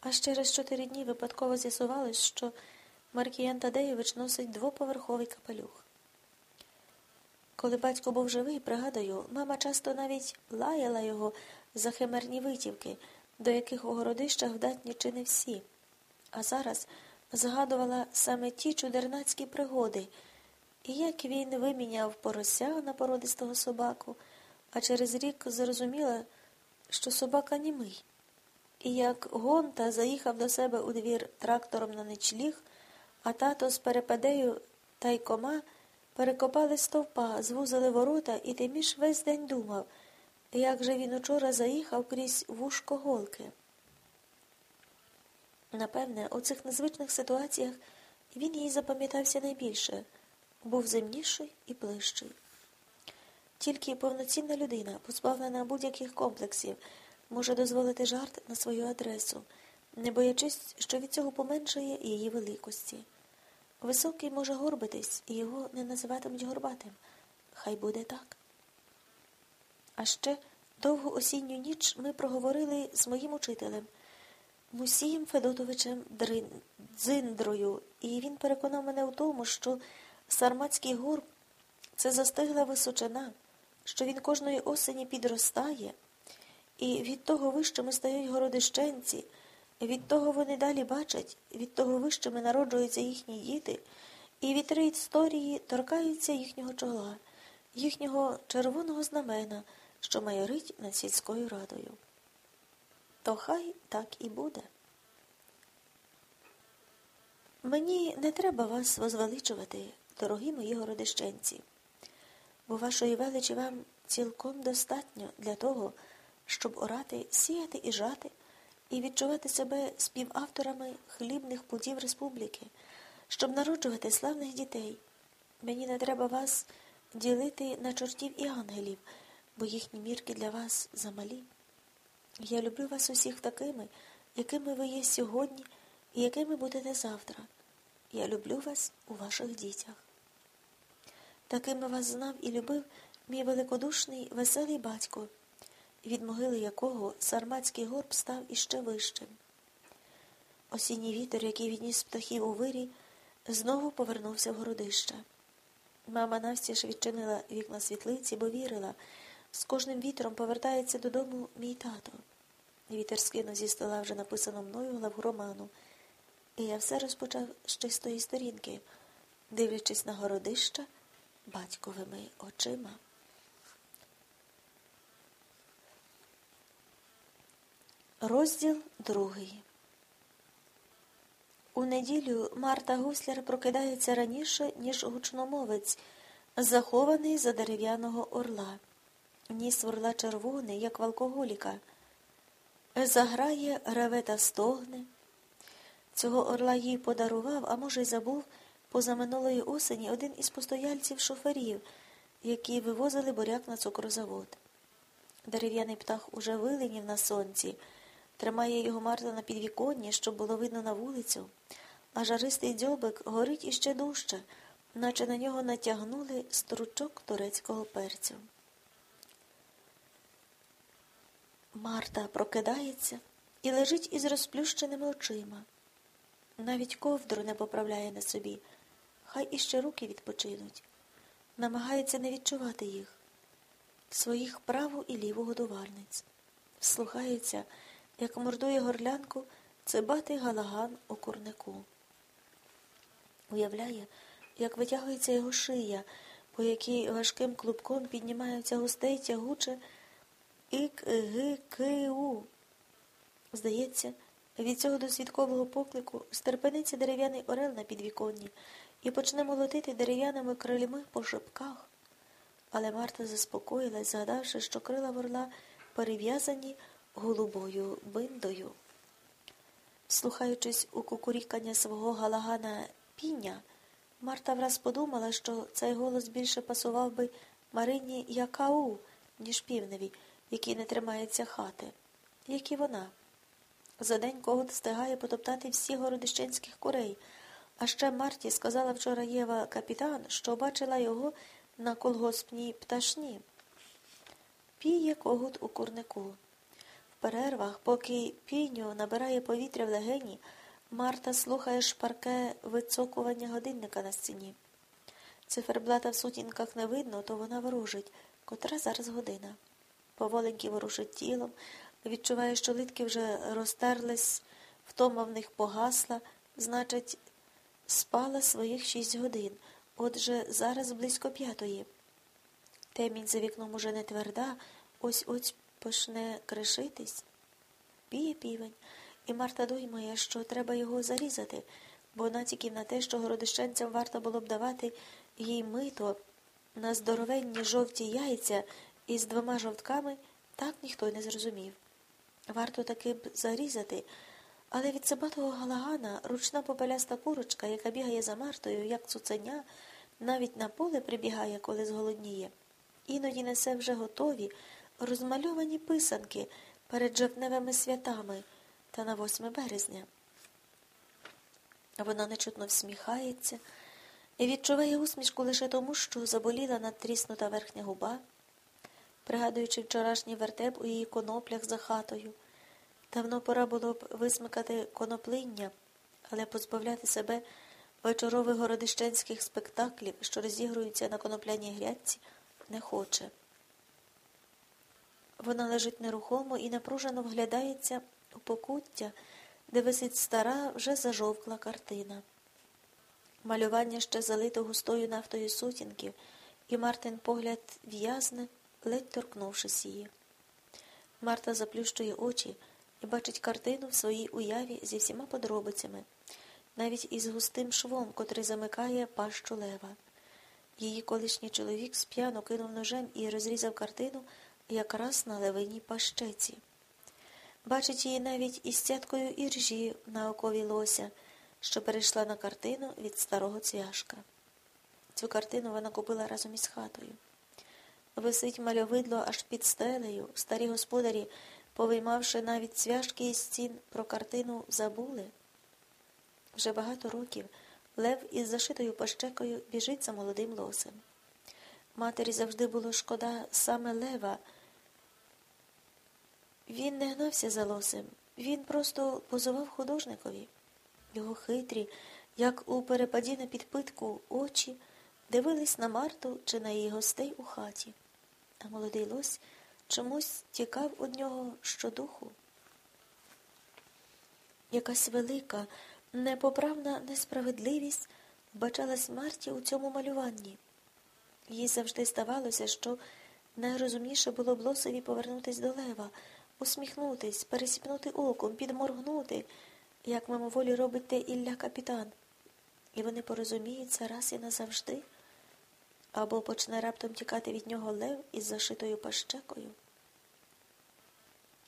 Аж через чотири дні випадково з'ясувалось, що Маркіян Тадеєвич носить двоповерховий капелюх. Коли батько був живий, пригадую, мама часто навіть лаяла його за химерні витівки, до яких у городищах вдатні чи не всі. А зараз згадувала саме ті чудернацькі пригоди, і як він виміняв порося на породистого собаку, а через рік зрозуміла, що собака німий. І як Гонта заїхав до себе у двір трактором на ничліг, а тато з перепадею та й кома перекопали стовпа, звузили ворота, і Тиміш весь день думав, як же він учора заїхав крізь вушко голки. Напевне, у цих незвичних ситуаціях він їй запам'ятався найбільше, був земніший і ближчий. Тільки повноцінна людина, позбавлена будь-яких комплексів, може дозволити жарт на свою адресу, не боячись, що від цього поменшує її великості. Високий може горбитись, і його не називатимуть горбатим. Хай буде так. А ще довгу осінню ніч ми проговорили з моїм учителем, Мусієм Федотовичем Дзиндрою, і він переконав мене у тому, що Сарматський горб це застигла височина, що він кожної осені підростає, і від того вищими стають городищенці. Від того вони далі бачать, від того вищими народжуються їхні діти, і вітри історії торкаються їхнього чола, їхнього червоного знамена, що майорить над сільською радою. То хай так і буде. Мені не треба вас возвеличувати, дорогі мої городищенці, бо вашої величі вам цілком достатньо для того, щоб орати, сіяти і жати і відчувати себе співавторами хлібних плодів республіки, щоб народжувати славних дітей. Мені не треба вас ділити на чортів і ангелів, бо їхні мірки для вас замалі. Я люблю вас усіх такими, якими ви є сьогодні і якими будете завтра. Я люблю вас у ваших дітях. Такими вас знав і любив мій великодушний, веселий батько від могили якого Сарматський горб став іще вищим. Осінній вітер, який відніс птахів у вирі, знову повернувся в городище. Мама навстіж відчинила вікна світлиці, бо вірила, з кожним вітром повертається додому мій тато. Вітер скинув зі стола вже написано мною главу роману, і я все розпочав з чистої сторінки, дивлячись на городище батьковими очима. Розділ другий. У неділю Марта Гусляр прокидається раніше, ніж гучномовець, захований за дерев'яного орла. Ніс орла червоний, як в алкоголіка. Заграє, реве та стогне. Цього орла їй подарував, а може, й забув, позаминулої осені один із постояльців шоферів, які вивозили буряк на цукрозавод. Дерев'яний птах уже виленів на сонці. Тримає його Марта на підвіконні, щоб було видно на вулицю, а жаристий дзьобик горить іще дужче, наче на нього натягнули стручок турецького перцю. Марта прокидається і лежить із розплющеними очима. Навіть ковдру не поправляє на собі, хай іще руки відпочинуть, намагається не відчувати їх, своїх праву і ліву годувальниць, вслухається як мордує горлянку цибатий галаган у курнику. Уявляє, як витягується його шия, по якій важким клубком піднімаються густей тягуче ік ги. Здається, від цього досвідкового поклику стерпениться дерев'яний орел на підвіконні і почне молотити дерев'яними крильми по шипках. Але Марта заспокоїлась, згадавши, що крила ворла перев'язані голубою биндою. Слухаючись у кукурікання свого галагана піння, Марта враз подумала, що цей голос більше пасував би Марині Якау, ніж півневі, який не тримається хати, як і вона. За день когут встигає потоптати всі городищенських курей, а ще Марті сказала вчора Єва капітан, що бачила його на колгоспній пташні. Піє когут у курнику. Перервах, поки піню набирає повітря в легені, Марта слухає шпарке вицокування годинника на стіні. Циферблата в сутінках не видно, то вона ворожить, котра зараз година. Поволеньки ворушить тілом, відчуває, що литки вже розтерлись, втома в них погасла, значить, спала своїх шість годин, отже, зараз близько п'ятої. Темінь за вікном уже не тверда, ось ось почне кришитись. Піє півень, і Марта думає, що треба його зарізати, бо натяків на те, що городищенцям варто було б давати їй мито на здоровенні жовті яйця із двома жовтками, так ніхто й не зрозумів. Варто таки б зарізати, але від цибатого галагана ручна попеляста курочка, яка бігає за Мартою, як цуценя, навіть на поле прибігає, коли зголодніє. Іноді несе вже готові, розмальовані писанки перед жовтневими святами та на 8 березня. Вона нечутно всміхається і відчуває усмішку лише тому, що заболіла надтріснута верхня губа, пригадуючи вчорашній вертеп у її коноплях за хатою. Давно пора було б висмикати коноплиння, але позбавляти себе вечорових городищенських спектаклів, що розігруються на конопляній грядці, не хоче. Вона лежить нерухомо і напружено вглядається у покуття, де висить стара, вже зажовкла картина. Малювання ще залито густою нафтою сутінків, і Мартин погляд в'язне, ледь торкнувшись її. Марта заплющує очі і бачить картину в своїй уяві зі всіма подробицями, навіть із густим швом, котрий замикає пащу лева. Її колишній чоловік сп'яно кинув ножем і розрізав картину якраз на левиній пащеці. Бачить її навіть із цяткою іржі на окові лося, що перейшла на картину від старого цвяшка. Цю картину вона купила разом із хатою. Висить мальовидло аж під стелею, старі господарі, повиймавши навіть цвяшки із стін, про картину забули. Вже багато років Лев із зашитою пащекою біжить за молодим лосем. Матері завжди було шкода саме лева. Він не гнався за лосем, він просто позував художникові. Його хитрі, як у перепаді на підпитку, очі дивились на Марту чи на її гостей у хаті, а молодий лось чомусь тікав од нього щодуху. Якась велика, непоправна несправедливість вбачалась Марті у цьому малюванні. Їй завжди здавалося, що найрозумніше було б лосові повернутись до лева, усміхнутись, пересіпнути оком, підморгнути, як мимоволі робить те Ілля капітан. І вони порозуміються раз і назавжди, або почне раптом тікати від нього лев із зашитою пащекою.